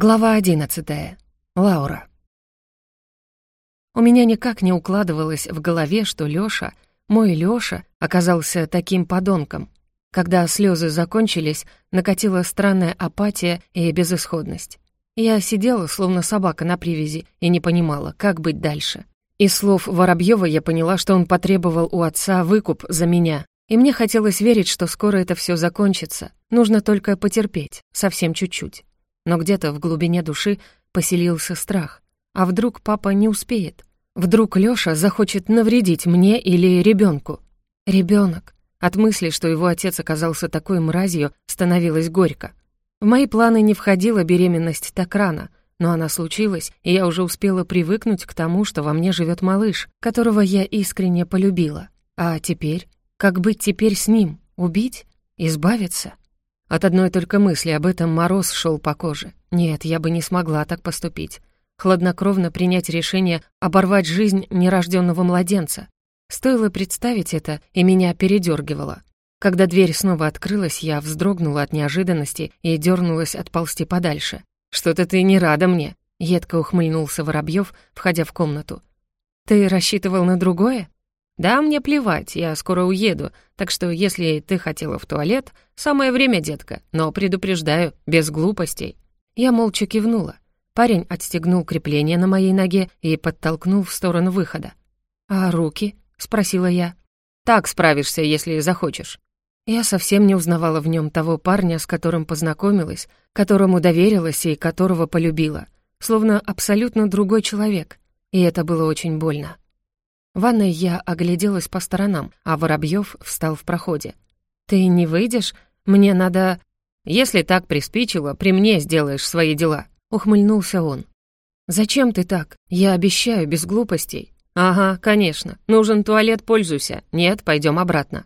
Глава одиннадцатая. Лаура. У меня никак не укладывалось в голове, что Лёша, мой Лёша, оказался таким подонком. Когда слезы закончились, накатила странная апатия и безысходность. Я сидела, словно собака на привязи, и не понимала, как быть дальше. Из слов Воробьева я поняла, что он потребовал у отца выкуп за меня, и мне хотелось верить, что скоро это все закончится. Нужно только потерпеть, совсем чуть-чуть но где-то в глубине души поселился страх. А вдруг папа не успеет? Вдруг Лёша захочет навредить мне или ребёнку? Ребёнок. От мысли, что его отец оказался такой мразью, становилось горько. В мои планы не входила беременность так рано, но она случилась, и я уже успела привыкнуть к тому, что во мне живёт малыш, которого я искренне полюбила. А теперь? Как быть теперь с ним? Убить? Избавиться? От одной только мысли об этом мороз шел по коже. Нет, я бы не смогла так поступить. Хладнокровно принять решение оборвать жизнь нерожденного младенца. Стоило представить это, и меня передергивало. Когда дверь снова открылась, я вздрогнула от неожиданности и дернулась отползти подальше. «Что-то ты не рада мне», — едко ухмыльнулся Воробьев, входя в комнату. «Ты рассчитывал на другое?» «Да, мне плевать, я скоро уеду, так что если ты хотела в туалет, самое время, детка, но предупреждаю, без глупостей». Я молча кивнула. Парень отстегнул крепление на моей ноге и подтолкнул в сторону выхода. «А руки?» — спросила я. «Так справишься, если захочешь». Я совсем не узнавала в нем того парня, с которым познакомилась, которому доверилась и которого полюбила, словно абсолютно другой человек, и это было очень больно. В ванной я огляделась по сторонам, а Воробьев встал в проходе. «Ты не выйдешь? Мне надо...» «Если так приспичило, при мне сделаешь свои дела», — ухмыльнулся он. «Зачем ты так? Я обещаю, без глупостей». «Ага, конечно. Нужен туалет, пользуйся. Нет, пойдем обратно».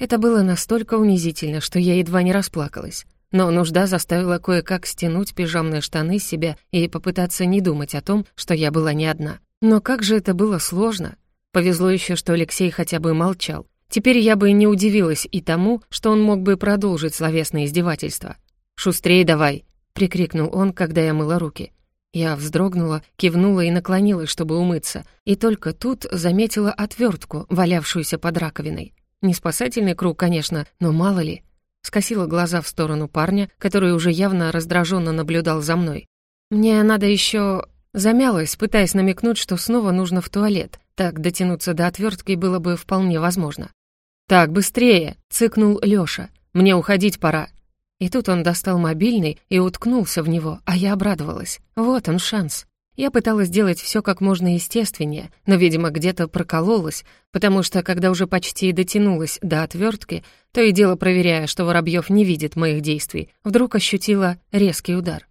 Это было настолько унизительно, что я едва не расплакалась. Но нужда заставила кое-как стянуть пижамные штаны с себя и попытаться не думать о том, что я была не одна. Но как же это было сложно, Повезло еще, что Алексей хотя бы молчал. Теперь я бы не удивилась и тому, что он мог бы продолжить словесное издевательство. «Шустрее давай!» — прикрикнул он, когда я мыла руки. Я вздрогнула, кивнула и наклонилась, чтобы умыться, и только тут заметила отвертку, валявшуюся под раковиной. Не спасательный круг, конечно, но мало ли. Скосила глаза в сторону парня, который уже явно раздраженно наблюдал за мной. «Мне надо еще Замялась, пытаясь намекнуть, что снова нужно в туалет. Так дотянуться до отвертки было бы вполне возможно. «Так, быстрее!» — цыкнул Лёша. «Мне уходить пора!» И тут он достал мобильный и уткнулся в него, а я обрадовалась. Вот он шанс. Я пыталась сделать все как можно естественнее, но, видимо, где-то прокололась, потому что, когда уже почти дотянулась до отвертки, то и дело проверяя, что Воробьев не видит моих действий, вдруг ощутила резкий удар.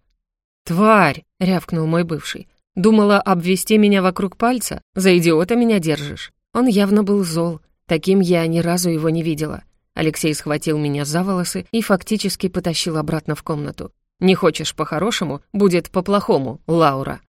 «Тварь!» — рявкнул мой бывший. Думала обвести меня вокруг пальца? За идиота меня держишь. Он явно был зол. Таким я ни разу его не видела. Алексей схватил меня за волосы и фактически потащил обратно в комнату. «Не хочешь по-хорошему, будет по-плохому, Лаура».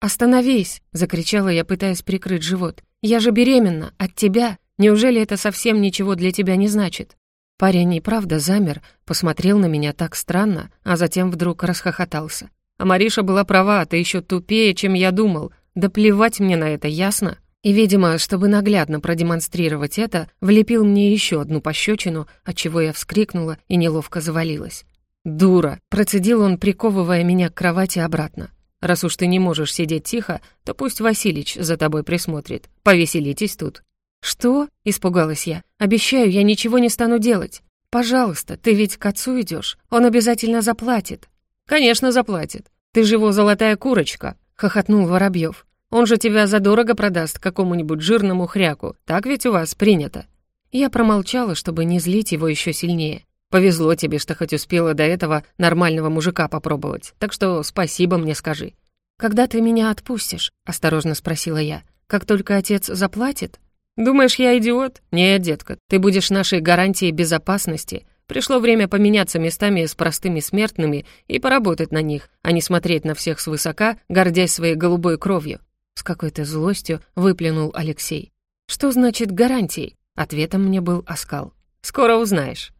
«Остановись!» — закричала я, пытаясь прикрыть живот. «Я же беременна! От тебя! Неужели это совсем ничего для тебя не значит?» Парень и правда замер, посмотрел на меня так странно, а затем вдруг расхохотался. А Мариша была права, ты еще тупее, чем я думал. Да плевать мне на это, ясно? И, видимо, чтобы наглядно продемонстрировать это, влепил мне еще одну пощечину, от чего я вскрикнула и неловко завалилась. «Дура!» — процедил он, приковывая меня к кровати обратно. «Раз уж ты не можешь сидеть тихо, то пусть Василич за тобой присмотрит. Повеселитесь тут». «Что?» — испугалась я. «Обещаю, я ничего не стану делать. Пожалуйста, ты ведь к отцу идешь. Он обязательно заплатит». «Конечно, заплатит. Ты же его золотая курочка», — хохотнул Воробьев. «Он же тебя задорого продаст какому-нибудь жирному хряку. Так ведь у вас принято». Я промолчала, чтобы не злить его еще сильнее. «Повезло тебе, что хоть успела до этого нормального мужика попробовать, так что спасибо мне скажи». «Когда ты меня отпустишь?» — осторожно спросила я. «Как только отец заплатит?» «Думаешь, я идиот?» «Нет, детка, ты будешь нашей гарантией безопасности Пришло время поменяться местами с простыми смертными и поработать на них, а не смотреть на всех свысока, гордясь своей голубой кровью. С какой-то злостью выплюнул Алексей. «Что значит гарантий?» Ответом мне был оскал. «Скоро узнаешь».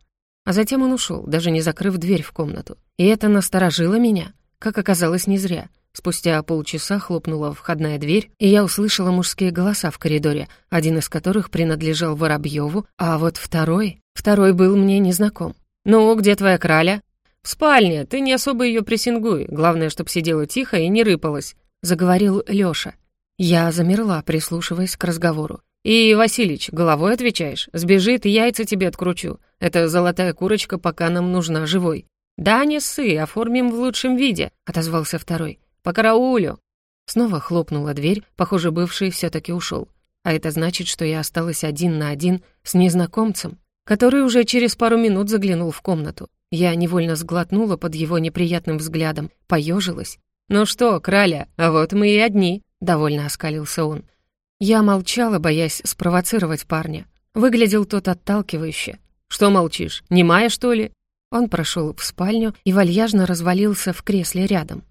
А затем он ушел, даже не закрыв дверь в комнату. И это насторожило меня. Как оказалось, не зря. Спустя полчаса хлопнула входная дверь, и я услышала мужские голоса в коридоре, один из которых принадлежал Воробьёву, а вот второй... Второй был мне незнаком. «Ну, где твоя краля?» «В спальне, ты не особо её прессингуй, главное, чтоб сидела тихо и не рыпалась», — заговорил Лёша. Я замерла, прислушиваясь к разговору. «И, Василич, головой отвечаешь? Сбежит, яйца тебе откручу. Эта золотая курочка пока нам нужна живой». «Да, не ссы, оформим в лучшем виде», — отозвался второй. По караулю!» Снова хлопнула дверь, похоже, бывший все таки ушел. А это значит, что я осталась один на один с незнакомцем, который уже через пару минут заглянул в комнату. Я невольно сглотнула под его неприятным взглядом, поежилась. «Ну что, краля, а вот мы и одни», — довольно оскалился он. Я молчала, боясь спровоцировать парня. Выглядел тот отталкивающе. «Что молчишь, не немая, что ли?» Он прошел в спальню и вальяжно развалился в кресле рядом.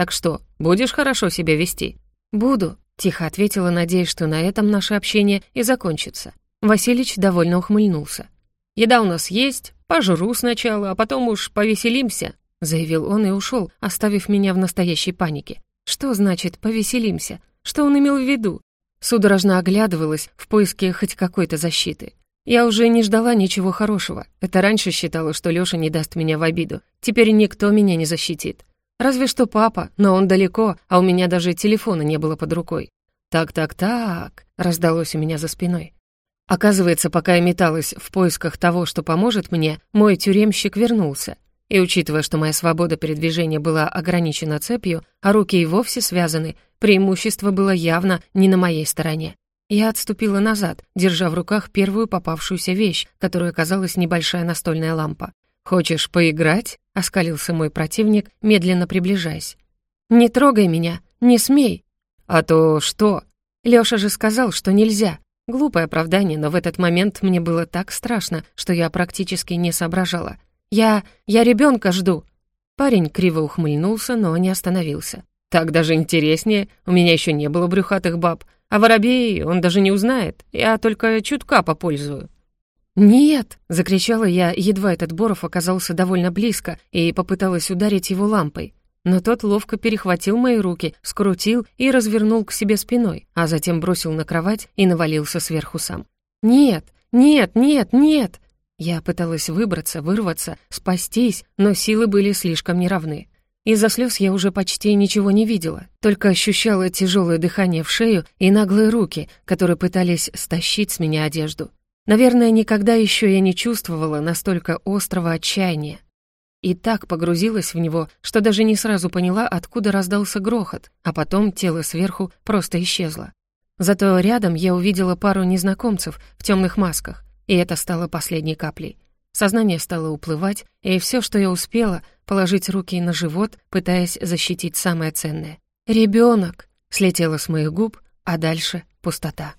Так что, будешь хорошо себя вести?» «Буду», — тихо ответила, надеясь, что на этом наше общение и закончится. Василич довольно ухмыльнулся. «Еда у нас есть, пожру сначала, а потом уж повеселимся», — заявил он и ушел, оставив меня в настоящей панике. «Что значит «повеселимся»? Что он имел в виду?» Судорожно оглядывалась в поиске хоть какой-то защиты. Я уже не ждала ничего хорошего. Это раньше считала, что Лёша не даст меня в обиду. Теперь никто меня не защитит. Разве что папа, но он далеко, а у меня даже телефона не было под рукой. «Так-так-так», — раздалось у меня за спиной. Оказывается, пока я металась в поисках того, что поможет мне, мой тюремщик вернулся. И учитывая, что моя свобода передвижения была ограничена цепью, а руки и вовсе связаны, преимущество было явно не на моей стороне. Я отступила назад, держа в руках первую попавшуюся вещь, которая оказалась небольшая настольная лампа. «Хочешь поиграть?» — оскалился мой противник, медленно приближаясь. «Не трогай меня, не смей!» «А то что?» Лёша же сказал, что нельзя. Глупое оправдание, но в этот момент мне было так страшно, что я практически не соображала. «Я... я ребёнка жду!» Парень криво ухмыльнулся, но не остановился. «Так даже интереснее, у меня ещё не было брюхатых баб, а воробей он даже не узнает, я только чутка попользую». «Нет!» — закричала я, едва этот Боров оказался довольно близко, и попыталась ударить его лампой. Но тот ловко перехватил мои руки, скрутил и развернул к себе спиной, а затем бросил на кровать и навалился сверху сам. «Нет! Нет! Нет! Нет!» Я пыталась выбраться, вырваться, спастись, но силы были слишком неравны. Из-за слез я уже почти ничего не видела, только ощущала тяжелое дыхание в шею и наглые руки, которые пытались стащить с меня одежду. Наверное, никогда еще я не чувствовала настолько острого отчаяния. И так погрузилась в него, что даже не сразу поняла, откуда раздался грохот, а потом тело сверху просто исчезло. Зато рядом я увидела пару незнакомцев в темных масках, и это стало последней каплей. Сознание стало уплывать, и все, что я успела, положить руки на живот, пытаясь защитить самое ценное. «Ребенок!» слетело с моих губ, а дальше пустота.